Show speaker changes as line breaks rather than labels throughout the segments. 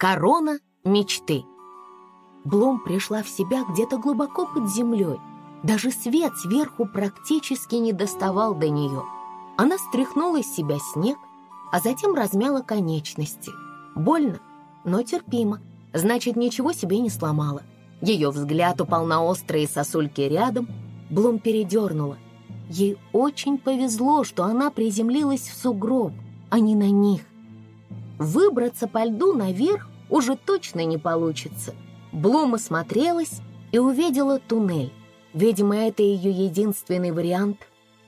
Корона мечты. Блум пришла в себя где-то глубоко под землей. Даже свет сверху практически не доставал до нее. Она стряхнула из себя снег, а затем размяла конечности. Больно, но терпимо. Значит, ничего себе не сломала. Ее взгляд упал на острые сосульки рядом. Блум передернула. Ей очень повезло, что она приземлилась в сугроб, а не на них. Выбраться по льду наверх уже точно не получится. Блум осмотрелась и увидела туннель. Видимо, это ее единственный вариант.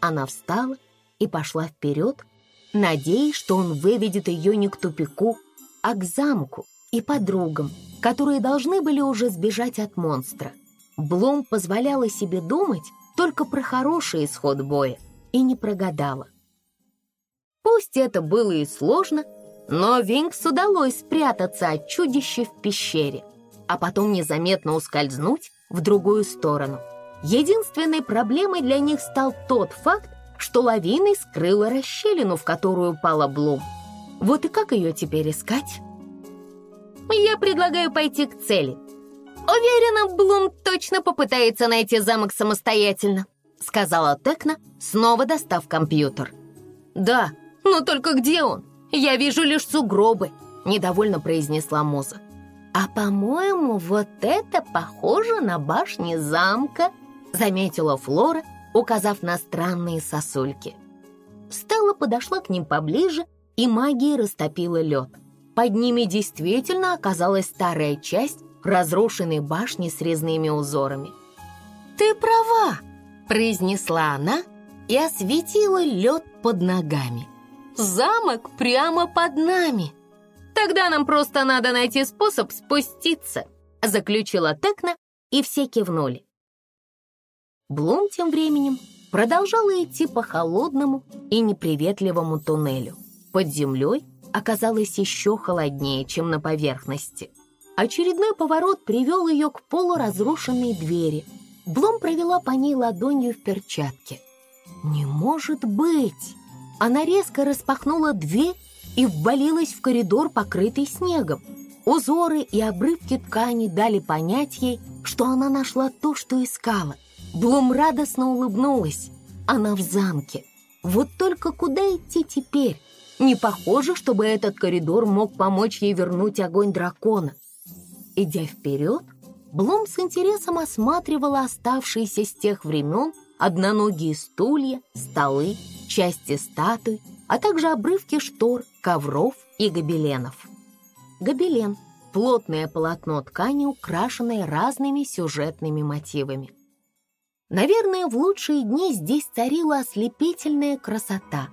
Она встала и пошла вперед, надеясь, что он выведет ее не к тупику, а к замку и подругам, которые должны были уже сбежать от монстра. Блум позволяла себе думать только про хороший исход боя и не прогадала. Пусть это было и сложно, но Винкс удалось спрятаться от чудища в пещере, а потом незаметно ускользнуть в другую сторону. Единственной проблемой для них стал тот факт, что лавиной скрыла расщелину, в которую упала Блум. Вот и как ее теперь искать? Я предлагаю пойти к цели. Уверена, Блум точно попытается найти замок самостоятельно, сказала Текна, снова достав компьютер. Да, но только где он? Я вижу лишь сугробы, недовольно произнесла Муза. А по-моему, вот это похоже на башни замка, заметила Флора, указав на странные сосульки. Стелла подошла к ним поближе, и магия растопила лед. Под ними действительно оказалась старая часть разрушенной башни с резными узорами. «Ты права!» — произнесла она и осветила лед под ногами. «Замок прямо под нами!» «Тогда нам просто надо найти способ спуститься», — заключила Текна, и все кивнули. Блум тем временем продолжала идти по холодному и неприветливому туннелю. Под землей оказалось еще холоднее, чем на поверхности. Очередной поворот привел ее к полуразрушенной двери. Блум провела по ней ладонью в перчатке. «Не может быть!» Она резко распахнула дверь и ввалилась в коридор, покрытый снегом. Узоры и обрывки ткани дали понять ей, что она нашла то, что искала. Блум радостно улыбнулась. Она в замке. Вот только куда идти теперь? Не похоже, чтобы этот коридор мог помочь ей вернуть огонь дракона. Идя вперед, Блум с интересом осматривала оставшиеся с тех времен одноногие стулья, столы, части статуй, а также обрывки штор, ковров и гобеленов. Гобелен – плотное полотно ткани, украшенное разными сюжетными мотивами. Наверное, в лучшие дни здесь царила ослепительная красота.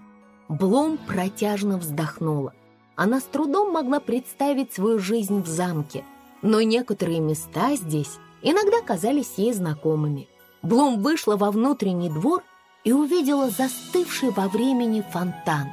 Блум протяжно вздохнула. Она с трудом могла представить свою жизнь в замке, но некоторые места здесь иногда казались ей знакомыми. Блум вышла во внутренний двор и увидела застывший во времени фонтан.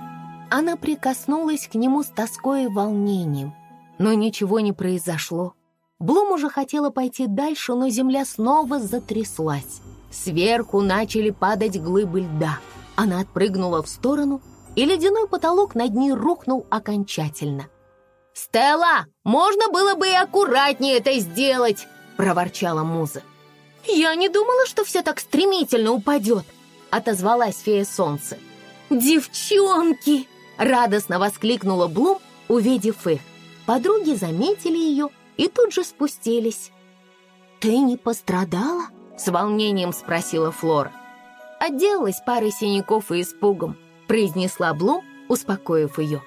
Она прикоснулась к нему с тоской и волнением, но ничего не произошло. Блум уже хотела пойти дальше, но земля снова затряслась. Сверху начали падать глыбы льда. Она отпрыгнула в сторону, и ледяной потолок над ней рухнул окончательно. «Стелла, можно было бы и аккуратнее это сделать!» — проворчала Муза. «Я не думала, что все так стремительно упадет!» — отозвалась фея солнца. «Девчонки!» — радостно воскликнула Блум, увидев их. Подруги заметили ее и тут же спустились. «Ты не пострадала?» С волнением спросила Флора. «Отделалась парой синяков и испугом», произнесла Блум, успокоив ее.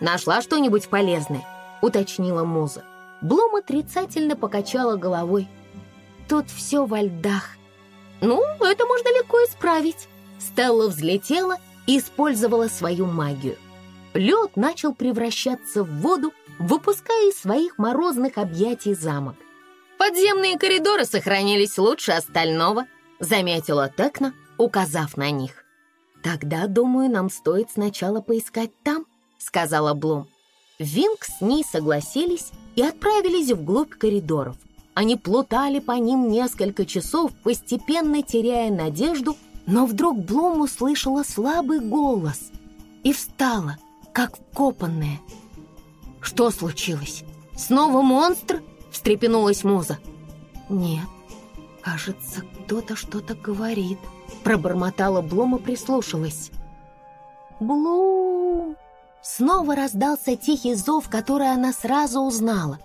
«Нашла что-нибудь полезное?» уточнила Муза. Блум отрицательно покачала головой. «Тут все во льдах». «Ну, это можно легко исправить». Стелла взлетела и использовала свою магию. Лед начал превращаться в воду, выпуская из своих морозных объятий замок. «Подземные коридоры сохранились лучше остального», — заметила Текна, указав на них. «Тогда, думаю, нам стоит сначала поискать там», — сказала Блум. Винг с ней согласились и отправились вглубь коридоров. Они плутали по ним несколько часов, постепенно теряя надежду, но вдруг Блум услышала слабый голос и встала, как вкопанная. «Что случилось?» Снова монстр?» — встрепенулась Муза. «Нет, кажется, кто-то что-то говорит», — пробормотала Блум и прислушалась. «Блум!» Снова раздался тихий зов, который она сразу узнала.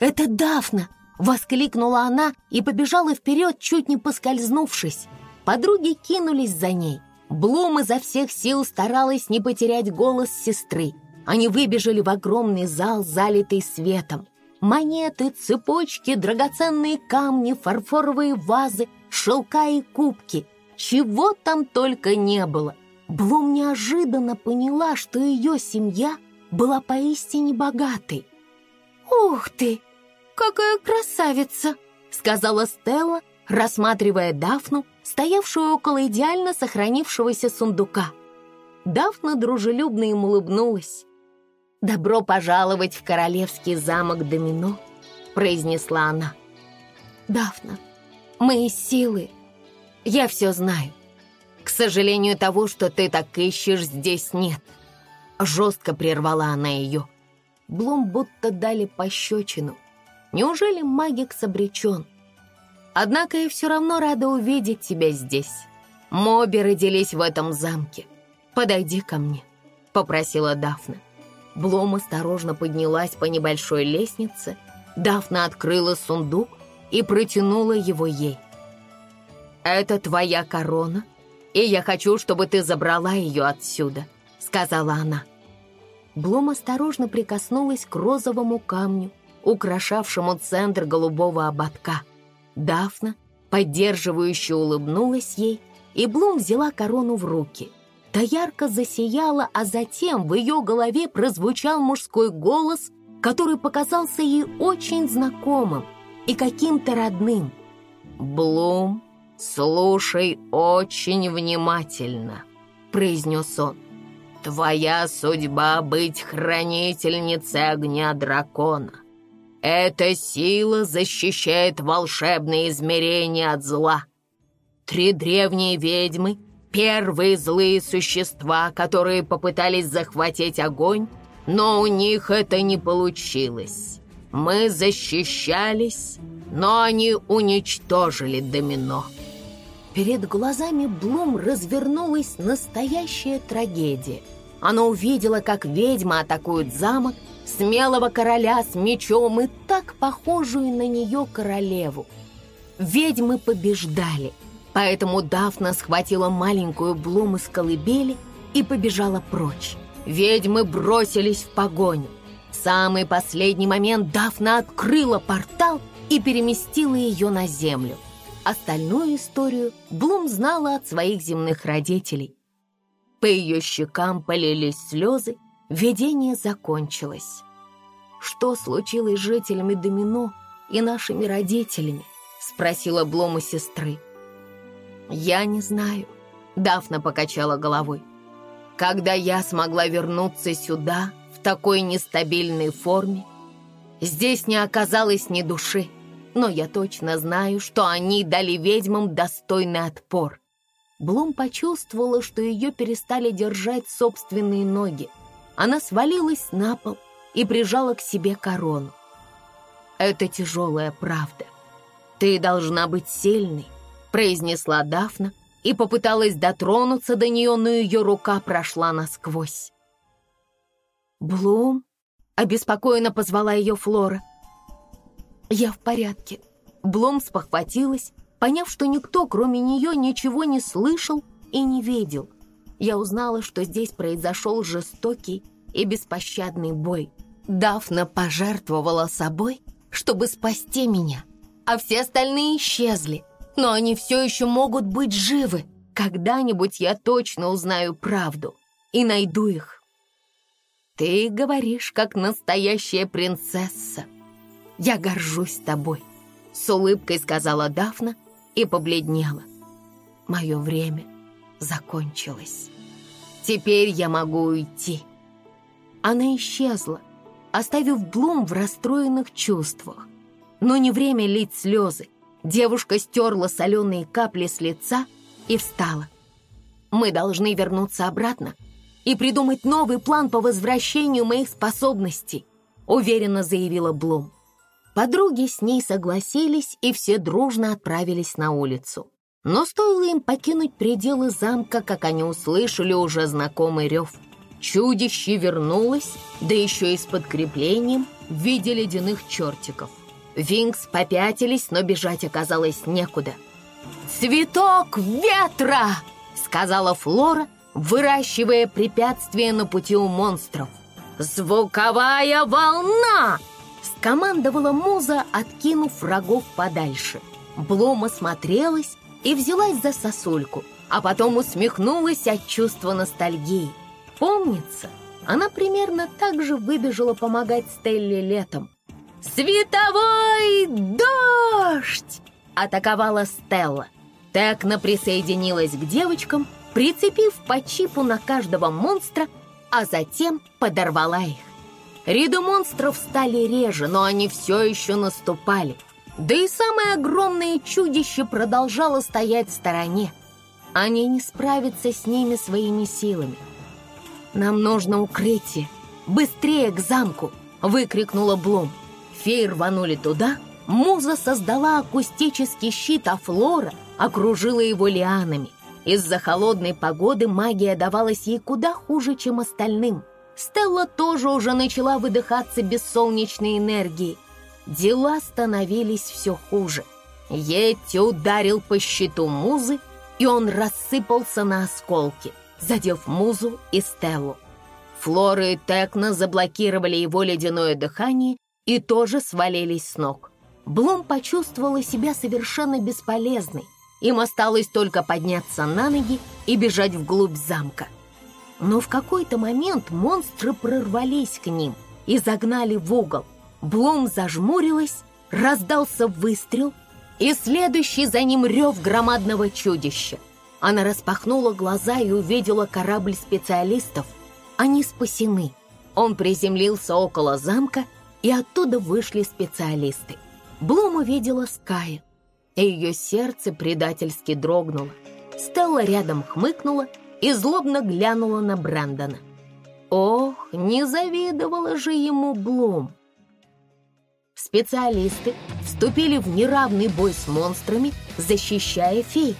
«Это Дафна!» — воскликнула она и побежала вперед, чуть не поскользнувшись. Подруги кинулись за ней. Блум изо всех сил старалась не потерять голос сестры. Они выбежали в огромный зал, залитый светом. Монеты, цепочки, драгоценные камни, фарфоровые вазы, шелка и кубки. Чего там только не было. Блум неожиданно поняла, что ее семья была поистине богатой. «Ух ты! Какая красавица!» — сказала Стелла, рассматривая Дафну, стоявшую около идеально сохранившегося сундука. Дафна дружелюбно им улыбнулась. «Добро пожаловать в королевский замок Домино», — произнесла она. «Дафна, мы из силы. Я все знаю. К сожалению, того, что ты так ищешь, здесь нет». Жестко прервала она ее. Блум будто дали пощечину. Неужели магикс обречен? Однако я все равно рада увидеть тебя здесь. Моби родились в этом замке. Подойди ко мне», — попросила Дафна. Блум осторожно поднялась по небольшой лестнице. Дафна открыла сундук и протянула его ей. «Это твоя корона, и я хочу, чтобы ты забрала ее отсюда», — сказала она. Блум осторожно прикоснулась к розовому камню, украшавшему центр голубого ободка. Дафна, поддерживающе улыбнулась ей, и Блум взяла корону в руки — Та ярко засияла, а затем в ее голове прозвучал мужской голос, который показался ей очень знакомым и каким-то родным. «Блум, слушай очень внимательно», — произнес он. «Твоя судьба — быть хранительницей огня дракона. Эта сила защищает волшебные измерения от зла. Три древние ведьмы — Первые злые существа, которые попытались захватить огонь, но у них это не получилось. Мы защищались, но они уничтожили домино. Перед глазами Блум развернулась настоящая трагедия. Она увидела, как ведьма атакует замок, смелого короля с мечом и так похожую на нее королеву. Ведьмы побеждали — Поэтому Дафна схватила маленькую Блум из колыбели и побежала прочь. Ведьмы бросились в погоню. В самый последний момент Дафна открыла портал и переместила ее на землю. Остальную историю Блум знала от своих земных родителей. По ее щекам полились слезы, видение закончилось. «Что случилось с жителями Домино и нашими родителями?» — спросила Блум у сестры. «Я не знаю», — Дафна покачала головой. «Когда я смогла вернуться сюда в такой нестабильной форме, здесь не оказалось ни души, но я точно знаю, что они дали ведьмам достойный отпор». Блум почувствовала, что ее перестали держать собственные ноги. Она свалилась на пол и прижала к себе корону. «Это тяжелая правда. Ты должна быть сильной, произнесла Дафна и попыталась дотронуться до нее, но ее рука прошла насквозь. «Блум?» — обеспокоенно позвала ее Флора. «Я в порядке». Блум спохватилась, поняв, что никто, кроме нее, ничего не слышал и не видел. Я узнала, что здесь произошел жестокий и беспощадный бой. Дафна пожертвовала собой, чтобы спасти меня, а все остальные исчезли но они все еще могут быть живы. Когда-нибудь я точно узнаю правду и найду их. Ты говоришь, как настоящая принцесса. Я горжусь тобой, с улыбкой сказала Дафна и побледнела. Мое время закончилось. Теперь я могу уйти. Она исчезла, оставив Блум в расстроенных чувствах. Но не время лить слезы. Девушка стерла соленые капли с лица и встала. «Мы должны вернуться обратно и придумать новый план по возвращению моих способностей. уверенно заявила Блум. Подруги с ней согласились, и все дружно отправились на улицу. Но стоило им покинуть пределы замка, как они услышали уже знакомый рев. Чудище вернулось, да еще и с подкреплением в виде ледяных чертиков. Винкс попятились, но бежать оказалось некуда. «Цветок ветра!» — сказала Флора, выращивая препятствия на пути у монстров. «Звуковая волна!» — скомандовала Муза, откинув врагов подальше. Блум осмотрелась и взялась за сосульку, а потом усмехнулась от чувства ностальгии. Помнится, она примерно так же выбежала помогать Стелле летом. «Световой дождь!» — атаковала Стелла. Текна присоединилась к девочкам, прицепив по чипу на каждого монстра, а затем подорвала их. Ряды монстров стали реже, но они все еще наступали — да и самое огромное чудище продолжало стоять в стороне. Они не справятся с ними своими силами. «Нам нужно укрытие! Быстрее к замку!» — выкрикнула Блум. Феи рванули туда. Муза создала акустический щит, а Флора окружила его лианами. Из-за холодной погоды магия давалась ей куда хуже, чем остальным. Стелла тоже уже начала выдыхаться без солнечной энергии — дела становились все хуже. Йетти ударил по щиту Музы, и он рассыпался на осколки, задев Музу и Стеллу. Флора и Текна заблокировали его ледяное дыхание и тоже свалились с ног. Блум почувствовала себя совершенно бесполезной. Им осталось только подняться на ноги и бежать вглубь замка. Но в какой-то момент монстры прорвались к ним и загнали в угол — Блум зажмурилась, раздался выстрел, и следующий за ним рев громадного чудища. Она распахнула глаза и увидела корабль специалистов. Они спасены. Он приземлился около замка, и оттуда вышли специалисты. Блум увидела Скай, и ее сердце предательски дрогнуло. Стелла рядом хмыкнула и злобно глянула на Брэндона. Ох, не завидовала же ему Блум. Специалисты вступили в неравный бой с монстрами, защищая фей.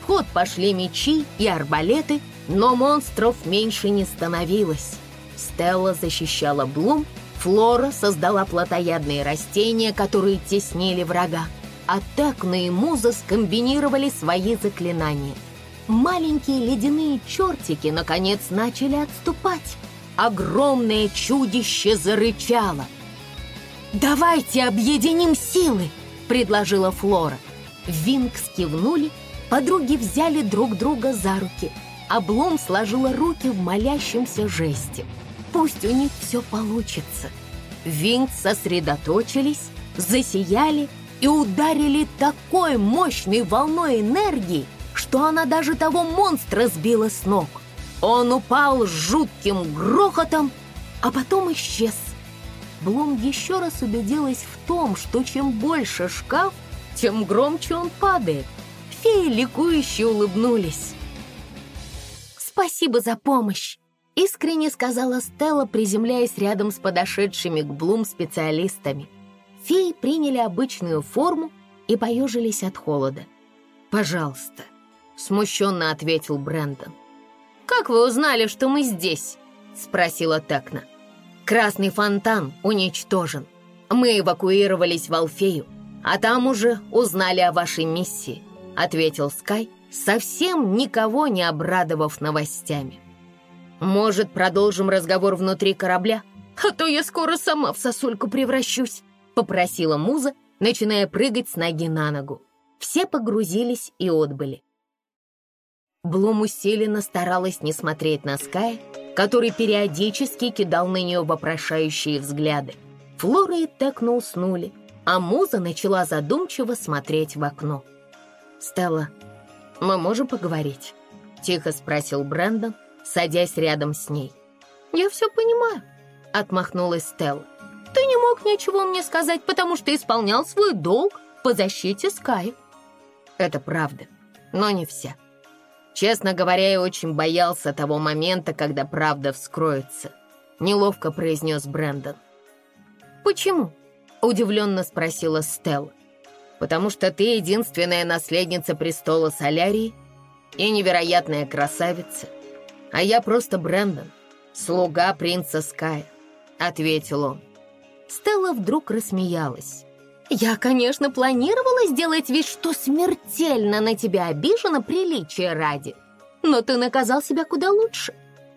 В ход пошли мечи и арбалеты, но монстров меньше не становилось. Стелла защищала Блум, Флора создала плотоядные растения, которые теснили врага, а Текна и Муза скомбинировали свои заклинания. Маленькие ледяные чертики, наконец, начали отступать. Огромное чудище зарычало — «Давайте объединим силы!» — предложила Флора. Винкс кивнули, подруги взяли друг друга за руки. Облом сложила руки в молящемся жесте. Пусть у них все получится. Винкс сосредоточились, засияли и ударили такой мощной волной энергии, что она даже того монстра сбила с ног. Он упал с жутким грохотом, а потом исчез. Блум еще раз убедилась в том, что чем больше шкаф, тем громче он падает. Феи ликующе улыбнулись. «Спасибо за помощь!» — искренне сказала Стелла, приземляясь рядом с подошедшими к Блум специалистами. Феи приняли обычную форму и поежились от холода. «Пожалуйста», — смущенно ответил Брэндон. «Как вы узнали, что мы здесь?» — спросила Текна. Красный фонтан уничтожен. Мы эвакуировались в Алфею, а там уже узнали о вашей миссии», — ответил Скай, совсем никого не обрадовав новостями. «Может, продолжим разговор внутри корабля? А то я скоро сама в сосульку превращусь», — попросила Муза, начиная прыгать с ноги на ногу. Все погрузились и отбыли. Блум усиленно старалась не смотреть на Ская, который периодически кидал на нее вопрошающие взгляды. Флора и Текна уснули, а Муза начала задумчиво смотреть в окно. «Стелла, мы можем поговорить?» — тихо спросил Брэндон, садясь рядом с ней. «Я все понимаю», — отмахнулась Стелла. «Ты не мог ничего мне сказать, потому что исполнял свой долг по защите Скай». «Это правда, но не вся». Честно говоря, я очень боялся того момента, когда правда вскроется», — неловко произнес Брэндон. «Почему?» — удивленно спросила Стелла. «Потому что ты единственная наследница престола Солярии и невероятная красавица, а я просто Брэндон, слуга принца Ская», — ответил он. Стелла вдруг рассмеялась. «Я, конечно, планировала сделать вид, что смертельно на тебя обижена приличия ради, но ты наказал себя куда лучше.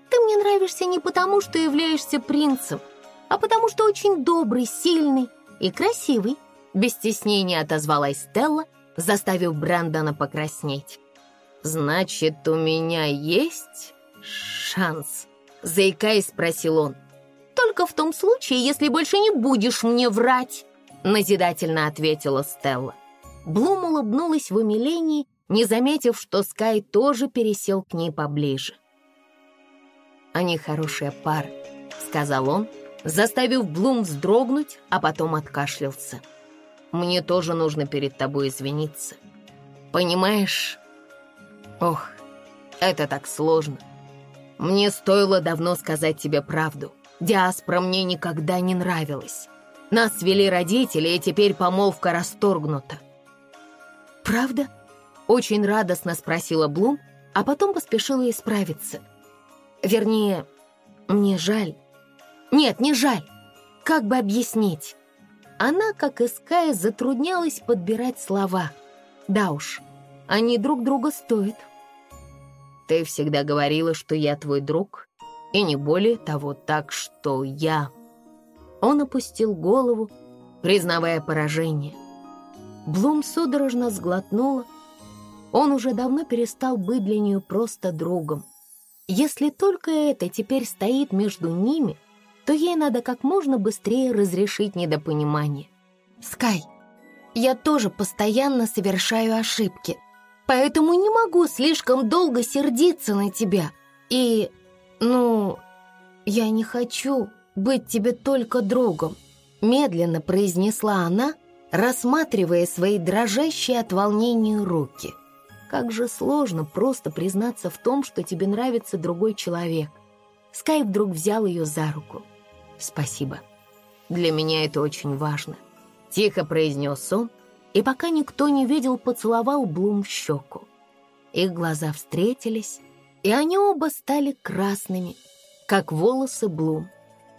Ты мне нравишься не потому, что являешься принцем, а потому что очень добрый, сильный и красивый», без стеснения отозвалась Стелла, заставив Брэндона покраснеть. «Значит, у меня есть шанс?» Заикаясь, спросил он. «Только в том случае, если больше не будешь мне врать», назидательно ответила Стелла. Блум улыбнулась в умилении, не заметив, что Скай тоже пересел к ней поближе. «Они хорошая пара», — сказал он, заставив Блум вздрогнуть, а потом откашлялся. «Мне тоже нужно перед тобой извиниться. Понимаешь? Ох, это так сложно. Мне стоило давно сказать тебе правду. Диаспора мне никогда не нравилась. Нас свели родители, и теперь помолвка расторгнута». «Правда?» — очень радостно спросила Блум, а потом поспешила исправиться — Вернее, мне жаль. Нет, не жаль. Как бы объяснить? Она, как и Скай, затруднялась подбирать слова. Да уж, они друг друга стоят. Ты всегда говорила, что я твой друг, и не более того, так что я... Он опустил голову, признавая поражение. Блум судорожно сглотнула. Он уже давно перестал быть для нее просто другом. Если только это теперь стоит между ними, то ей надо как можно быстрее разрешить недопонимание. «Скай, я тоже постоянно совершаю ошибки, поэтому не могу слишком долго сердиться на тебя. И, ну, я не хочу быть тебе только другом», медленно произнесла она, рассматривая свои дрожащие от волнения руки – как же сложно просто признаться в том, что тебе нравится другой человек. Скай вдруг взял ее за руку. «Спасибо. Для меня это очень важно», — тихо произнес он, и пока никто не видел, поцеловал Блум в щеку. Их глаза встретились, и они оба стали красными, как волосы Блум.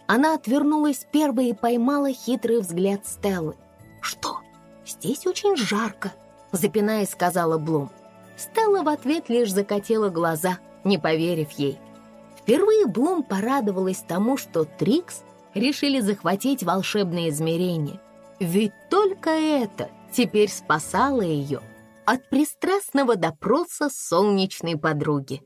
Она отвернулась первой и поймала хитрый взгляд Стеллы. «Что? Здесь очень жарко», — запинаясь, сказала Блум. Стелла в ответ лишь закатила глаза, не поверив ей. Впервые Блум порадовалась тому, что Трикс решили захватить волшебное измерение. Ведь только это теперь спасало ее от пристрастного допроса солнечной подруги.